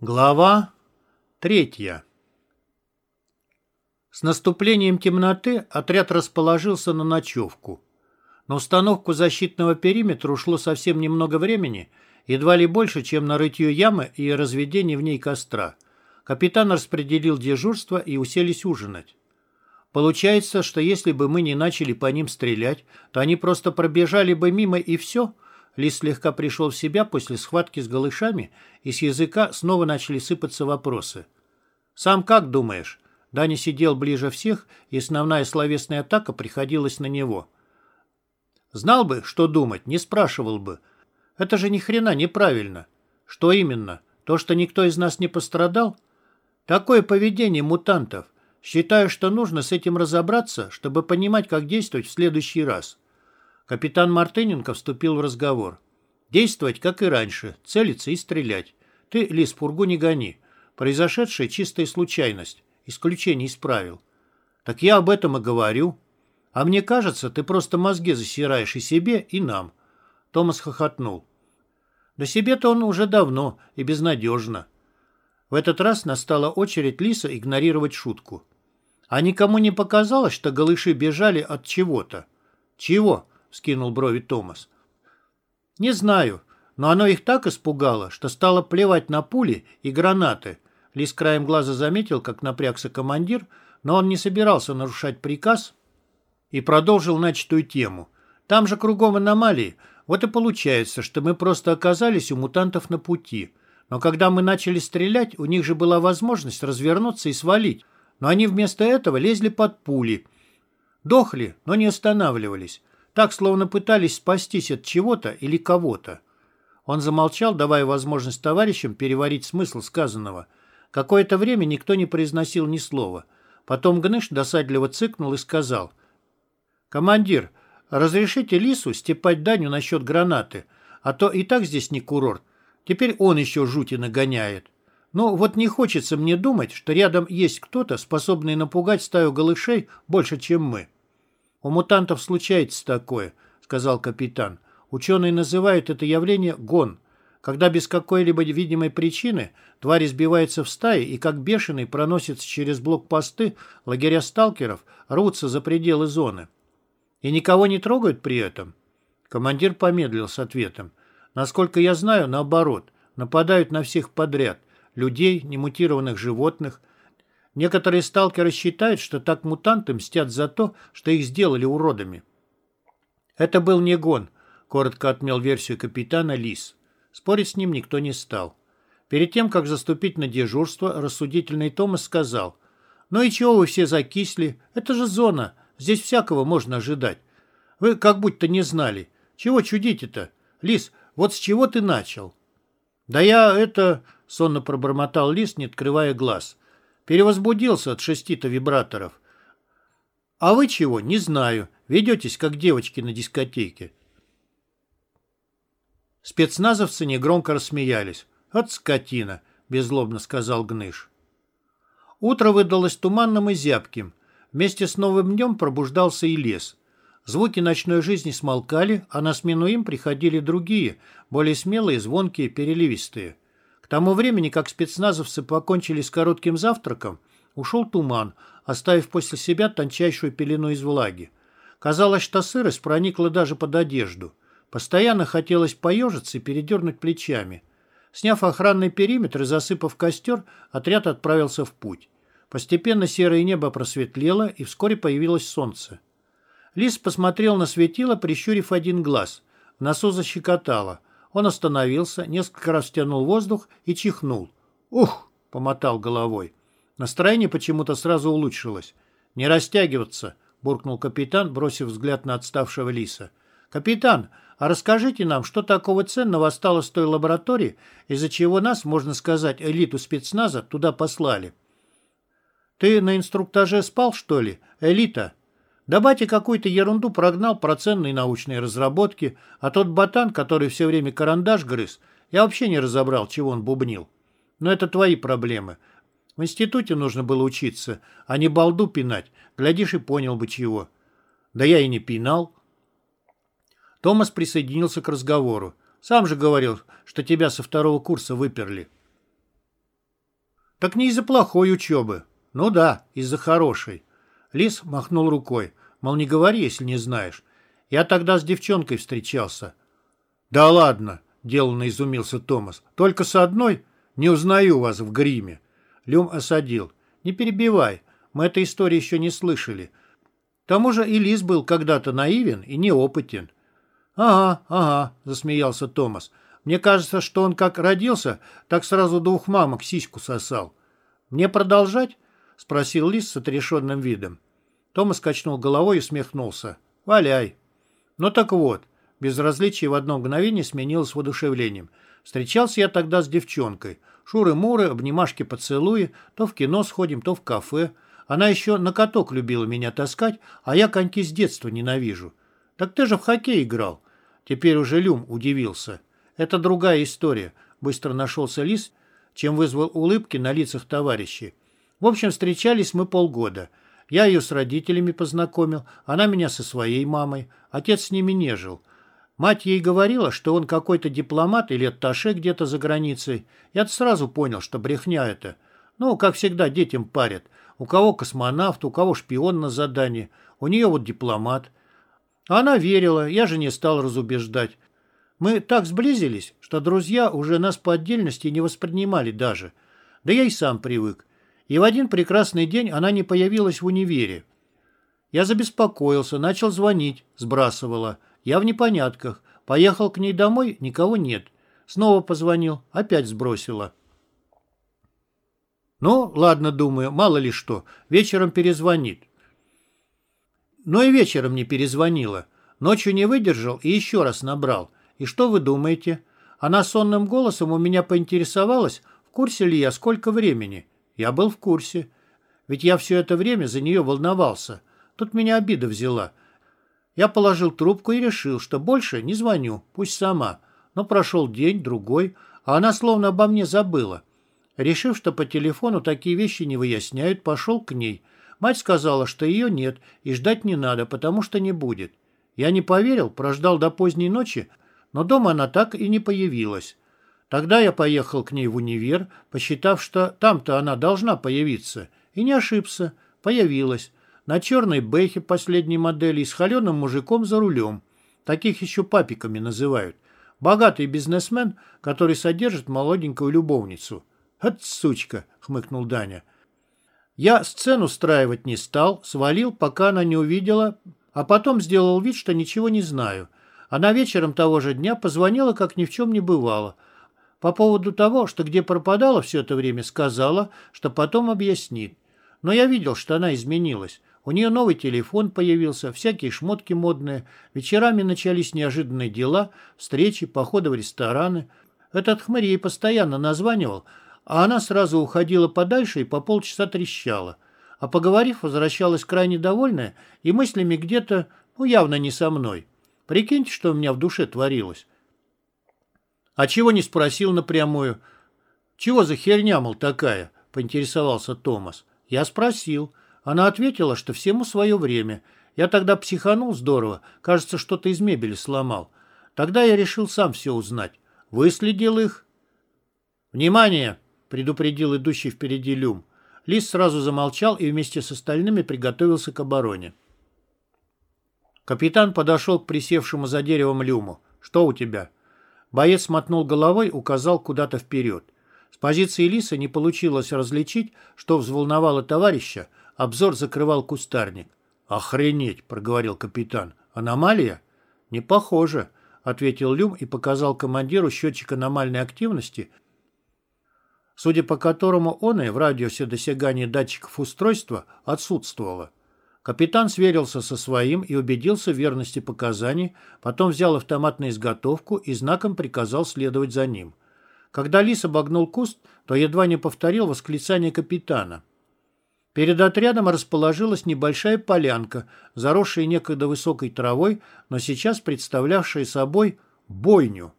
Глава третья С наступлением темноты отряд расположился на ночевку. На установку защитного периметра ушло совсем немного времени, едва ли больше, чем на рытье ямы и разведение в ней костра. Капитан распределил дежурство и уселись ужинать. Получается, что если бы мы не начали по ним стрелять, то они просто пробежали бы мимо и все – Лис слегка пришел в себя после схватки с голышами, и с языка снова начали сыпаться вопросы. «Сам как думаешь?» Даня сидел ближе всех, и основная словесная атака приходилась на него. «Знал бы, что думать, не спрашивал бы. Это же ни хрена неправильно. Что именно? То, что никто из нас не пострадал? Такое поведение мутантов. Считаю, что нужно с этим разобраться, чтобы понимать, как действовать в следующий раз». Капитан Мартыненко вступил в разговор. «Действовать, как и раньше, целиться и стрелять. Ты, Лис, пургу не гони. Произошедшее — чистая случайность. Исключение из правил». «Так я об этом и говорю. А мне кажется, ты просто мозги засираешь и себе, и нам». Томас хохотнул. «Да себе-то он уже давно и безнадежно». В этот раз настала очередь Лиса игнорировать шутку. А никому не показалось, что голыши бежали от чего-то. «Чего?» Скинул брови Томас. «Не знаю, но оно их так испугало, что стало плевать на пули и гранаты». Лис краем глаза заметил, как напрягся командир, но он не собирался нарушать приказ и продолжил начатую тему. «Там же кругом аномалии. Вот и получается, что мы просто оказались у мутантов на пути. Но когда мы начали стрелять, у них же была возможность развернуться и свалить. Но они вместо этого лезли под пули. Дохли, но не останавливались. Так, словно пытались спастись от чего-то или кого-то. Он замолчал, давая возможность товарищам переварить смысл сказанного. Какое-то время никто не произносил ни слова. Потом Гныш досадливо цыкнул и сказал. «Командир, разрешите Лису степать Даню насчет гранаты, а то и так здесь не курорт. Теперь он еще жути нагоняет. Ну, вот не хочется мне думать, что рядом есть кто-то, способный напугать стаю голышей больше, чем мы». «У мутантов случается такое», — сказал капитан. «Ученые называют это явление гон, когда без какой-либо видимой причины тварь избивается в стае и как бешеный проносится через блокпосты лагеря сталкеров, рвутся за пределы зоны. И никого не трогают при этом?» Командир помедлил с ответом. «Насколько я знаю, наоборот, нападают на всех подряд, людей, немутированных животных, Некоторые сталкеры считают, что так мутанты мстят за то, что их сделали уродами. Это был не гон, коротко отмел версию капитана Лис. Спорить с ним никто не стал. Перед тем, как заступить на дежурство, рассудительный Томас сказал, «Ну и чего вы все закисли? Это же зона, здесь всякого можно ожидать. Вы как будто не знали. Чего чудите-то? Лис, вот с чего ты начал?» «Да я это...» — сонно пробормотал Лис, не открывая глаз. Перевозбудился от шести-то вибраторов. А вы чего? Не знаю. Ведетесь, как девочки на дискотеке. Спецназовцы негромко рассмеялись. «От скотина», — беззлобно сказал Гныш. Утро выдалось туманным и зябким. Вместе с новым днем пробуждался и лес. Звуки ночной жизни смолкали, а на смену им приходили другие, более смелые, звонкие, переливистые. Тому времени, как спецназовцы покончили с коротким завтраком, ушел туман, оставив после себя тончайшую пелену из влаги. Казалось, что сырость проникла даже под одежду. Постоянно хотелось поежиться и передернуть плечами. Сняв охранный периметр и засыпав костер, отряд отправился в путь. Постепенно серое небо просветлело, и вскоре появилось солнце. Лис посмотрел на светило, прищурив один глаз. В носу защекотало. Он остановился, несколько раз втянул воздух и чихнул. «Ух!» — помотал головой. Настроение почему-то сразу улучшилось. «Не растягиваться!» — буркнул капитан, бросив взгляд на отставшего лиса. «Капитан, а расскажите нам, что такого ценного осталось в той лаборатории, из-за чего нас, можно сказать, элиту спецназа туда послали?» «Ты на инструктаже спал, что ли? Элита?» Да батя какую-то ерунду прогнал про ценные научные разработки, а тот ботан, который все время карандаш грыз, я вообще не разобрал, чего он бубнил. Но это твои проблемы. В институте нужно было учиться, а не балду пинать. Глядишь и понял бы чего. Да я и не пинал. Томас присоединился к разговору. Сам же говорил, что тебя со второго курса выперли. Так не из-за плохой учебы. Ну да, из-за хорошей. Лис махнул рукой. Мол, не говори, если не знаешь. Я тогда с девчонкой встречался. Да ладно, деланно изумился Томас. Только с одной? Не узнаю вас в гриме. Люм осадил. Не перебивай, мы этой истории еще не слышали. К тому же и Лис был когда-то наивен и неопытен. «Ага, ага», — засмеялся Томас. «Мне кажется, что он как родился, так сразу двух мамок сиську сосал». «Мне продолжать?» — спросил Лис с отрешенным видом. Томас качнул головой и усмехнулся. «Валяй». «Ну так вот». Безразличие в одно мгновение сменилось воодушевлением. Встречался я тогда с девчонкой. Шуры-муры, обнимашки-поцелуи, то в кино сходим, то в кафе. Она еще на каток любила меня таскать, а я коньки с детства ненавижу. Так ты же в хоккей играл. Теперь уже Люм удивился. Это другая история. Быстро нашелся Лис, чем вызвал улыбки на лицах товарищей. В общем, встречались мы полгода. Я ее с родителями познакомил, она меня со своей мамой. Отец с ними не жил. Мать ей говорила, что он какой-то дипломат или атташе где-то за границей. Я сразу понял, что брехня это. Ну, как всегда, детям парят. У кого космонавт, у кого шпион на задании. У нее вот дипломат. Она верила, я же не стал разубеждать. Мы так сблизились, что друзья уже нас по отдельности не воспринимали даже. Да я и сам привык. И в один прекрасный день она не появилась в универе. Я забеспокоился, начал звонить, сбрасывала. Я в непонятках. Поехал к ней домой, никого нет. Снова позвонил, опять сбросила. Ну, ладно, думаю, мало ли что. Вечером перезвонит. Но и вечером не перезвонила. Ночью не выдержал и еще раз набрал. И что вы думаете? Она сонным голосом у меня поинтересовалась, в курсе ли я, сколько времени. Я был в курсе. Ведь я все это время за нее волновался. Тут меня обида взяла. Я положил трубку и решил, что больше не звоню, пусть сама. Но прошел день, другой, а она словно обо мне забыла. Решив, что по телефону такие вещи не выясняют, пошел к ней – Мать сказала, что ее нет и ждать не надо, потому что не будет. Я не поверил, прождал до поздней ночи, но дома она так и не появилась. Тогда я поехал к ней в универ, посчитав, что там-то она должна появиться. И не ошибся. Появилась. На черной бэхе последней модели и с холеным мужиком за рулем. Таких еще папиками называют. Богатый бизнесмен, который содержит молоденькую любовницу. «От сучка!» — хмыкнул Даня. Я сцену устраивать не стал, свалил, пока она не увидела, а потом сделал вид, что ничего не знаю. Она вечером того же дня позвонила, как ни в чем не бывало. По поводу того, что где пропадала все это время, сказала, что потом объяснит. Но я видел, что она изменилась. У нее новый телефон появился, всякие шмотки модные. Вечерами начались неожиданные дела, встречи, походы в рестораны. Этот хмырь ей постоянно названивал, а она сразу уходила подальше и по полчаса трещала. А поговорив, возвращалась крайне довольная и мыслями где-то, ну, явно не со мной. Прикиньте, что у меня в душе творилось. А чего не спросил напрямую? Чего за херня, мол, такая? Поинтересовался Томас. Я спросил. Она ответила, что всему свое время. Я тогда психанул здорово. Кажется, что-то из мебели сломал. Тогда я решил сам все узнать. Выследил их. «Внимание!» предупредил идущий впереди Люм. Лис сразу замолчал и вместе с остальными приготовился к обороне. Капитан подошел к присевшему за деревом Люму. «Что у тебя?» Боец мотнул головой, указал куда-то вперед. С позиции Лиса не получилось различить, что взволновало товарища. Обзор закрывал кустарник. «Охренеть!» — проговорил капитан. «Аномалия?» «Не похоже», — ответил Люм и показал командиру счетчик аномальной активности, судя по которому он и в радиусе досягания датчиков устройства отсутствовало. Капитан сверился со своим и убедился в верности показаний, потом взял автомат на изготовку и знаком приказал следовать за ним. Когда лис обогнул куст, то едва не повторил восклицание капитана. Перед отрядом расположилась небольшая полянка, заросшая некогда высокой травой, но сейчас представлявшая собой бойню.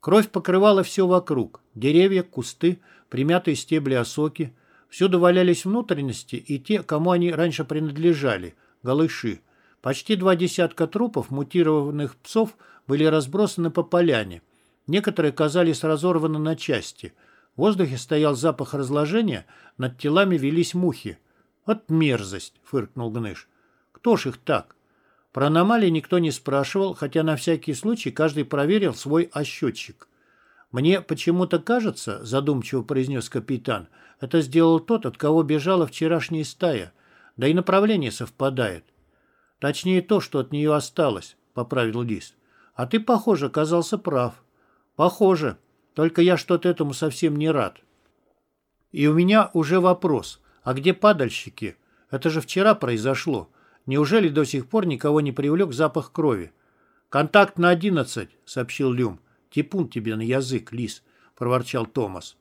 Кровь покрывала все вокруг. Деревья, кусты, примятые стебли осоки. Всюду валялись внутренности и те, кому они раньше принадлежали, голыши. Почти два десятка трупов мутированных псов были разбросаны по поляне. Некоторые казались разорваны на части. В воздухе стоял запах разложения, над телами велись мухи. «От мерзость!» — фыркнул Гныш. «Кто ж их так?» Про аномалии никто не спрашивал, хотя на всякий случай каждый проверил свой ощетчик. «Мне почему-то кажется, — задумчиво произнес капитан, — это сделал тот, от кого бежала вчерашняя стая. Да и направление совпадает. Точнее то, что от нее осталось, — поправил Лис. А ты, похоже, оказался прав. Похоже. Только я что-то этому совсем не рад. И у меня уже вопрос. А где падальщики? Это же вчера произошло. Неужели до сих пор никого не привлек запах крови? «Контакт на одиннадцать», — сообщил Люм. «Типун тебе на язык, лис», — проворчал Томас.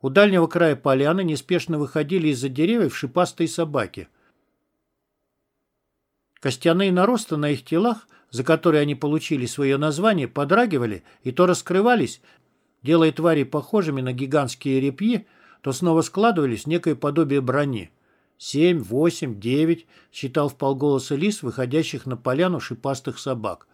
У дальнего края поляны неспешно выходили из-за деревьев шипастые собаки. Костяные наросты на их телах, за которые они получили свое название, подрагивали и то раскрывались, делая твари похожими на гигантские репьи, то снова складывались в некое подобие брони. «Семь, восемь, девять», — считал в полголоса лис, выходящих на поляну шипастых собак.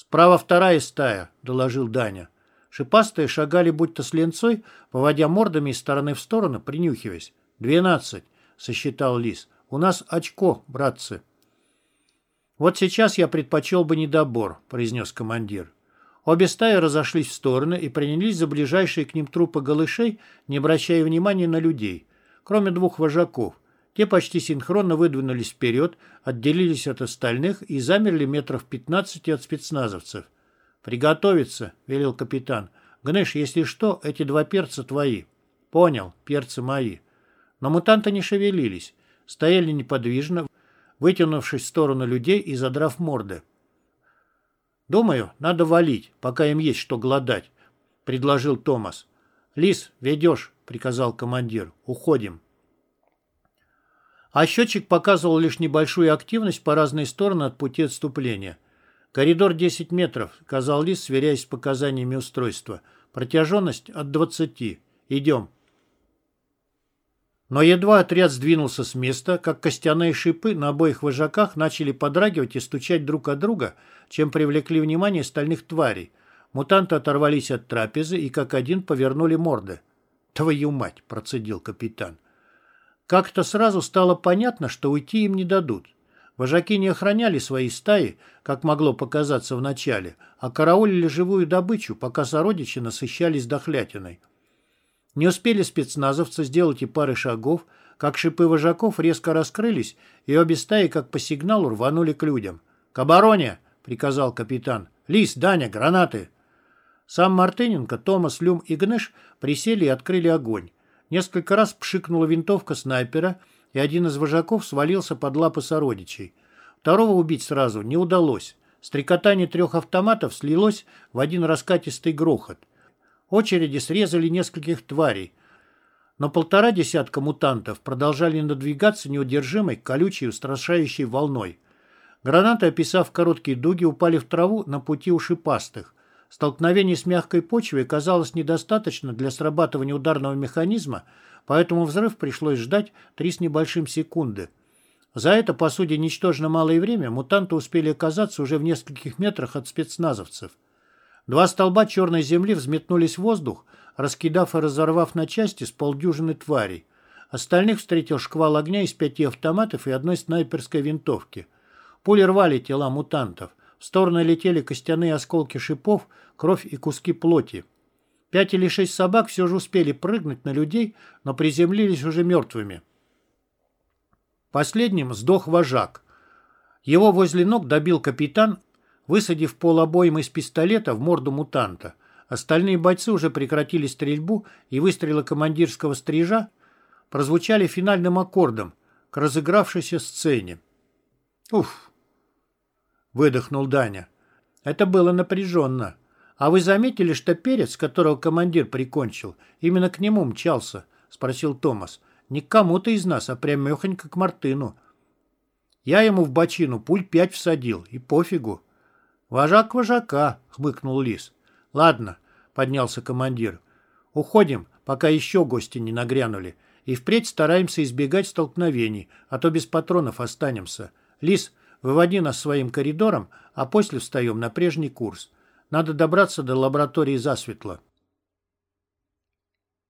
«Справа вторая стая», — доложил Даня. Шипастые шагали будто с ленцой, поводя мордами из стороны в сторону, принюхиваясь. «Двенадцать», — сосчитал лис. «У нас очко, братцы». «Вот сейчас я предпочел бы недобор», — произнес командир. Обе стаи разошлись в стороны и принялись за ближайшие к ним трупы голышей, не обращая внимания на людей, кроме двух вожаков. Те почти синхронно выдвинулись вперед, отделились от остальных и замерли метров пятнадцати от спецназовцев. «Приготовиться», — велел капитан. «Гныш, если что, эти два перца твои». «Понял, перцы мои». Но мутанты не шевелились, стояли неподвижно, вытянувшись в сторону людей и задрав морды. «Думаю, надо валить, пока им есть что голодать», — предложил Томас. «Лис, ведешь», — приказал командир. «Уходим». А счетчик показывал лишь небольшую активность по разные стороны от пути отступления. «Коридор 10 метров», — сказал Лис, сверяясь с показаниями устройства. «Протяженность от 20. Идем». Но едва отряд сдвинулся с места, как костяные шипы на обоих вожаках начали подрагивать и стучать друг от друга, чем привлекли внимание стальных тварей. Мутанты оторвались от трапезы и как один повернули морды. «Твою мать!» – процедил капитан. Как-то сразу стало понятно, что уйти им не дадут. Вожаки не охраняли свои стаи, как могло показаться вначале, а караулили живую добычу, пока сородичи насыщались дохлятиной. Не успели спецназовцы сделать и пары шагов, как шипы вожаков резко раскрылись, и обе стаи, как по сигналу, рванули к людям. «К обороне!» — приказал капитан. «Лис, Даня, гранаты!» Сам Мартыненко, Томас, Люм и Гныш присели и открыли огонь. Несколько раз пшикнула винтовка снайпера, и один из вожаков свалился под лапы сородичей. Второго убить сразу не удалось. Стрекотание трех автоматов слилось в один раскатистый грохот. Очереди срезали нескольких тварей, но полтора десятка мутантов продолжали надвигаться неудержимой, колючей, устрашающей волной. Гранаты, описав короткие дуги, упали в траву на пути у шипастых. Столкновение с мягкой почвой казалось недостаточно для срабатывания ударного механизма, поэтому взрыв пришлось ждать три с небольшим секунды. За это, по сути, ничтожно малое время мутанты успели оказаться уже в нескольких метрах от спецназовцев. Два столба черной земли взметнулись в воздух, раскидав и разорвав на части с полдюжины тварей. Остальных встретил шквал огня из пяти автоматов и одной снайперской винтовки. Пули рвали тела мутантов. В стороны летели костяные осколки шипов, кровь и куски плоти. Пять или шесть собак все же успели прыгнуть на людей, но приземлились уже мертвыми. Последним сдох вожак. Его возле ног добил капитан, высадив пол обоим из пистолета в морду мутанта. Остальные бойцы уже прекратили стрельбу, и выстрелы командирского стрижа прозвучали финальным аккордом к разыгравшейся сцене. «Уф!» — выдохнул Даня. «Это было напряженно. А вы заметили, что перец, которого командир прикончил, именно к нему мчался?» — спросил Томас. «Не к кому-то из нас, а прямехонько к Мартыну. Я ему в бочину пуль пять всадил, и пофигу». «Вожак вожака», — хмыкнул Лис. «Ладно», — поднялся командир. «Уходим, пока еще гости не нагрянули, и впредь стараемся избегать столкновений, а то без патронов останемся. Лис, выводи нас своим коридором, а после встаем на прежний курс. Надо добраться до лаборатории засветло».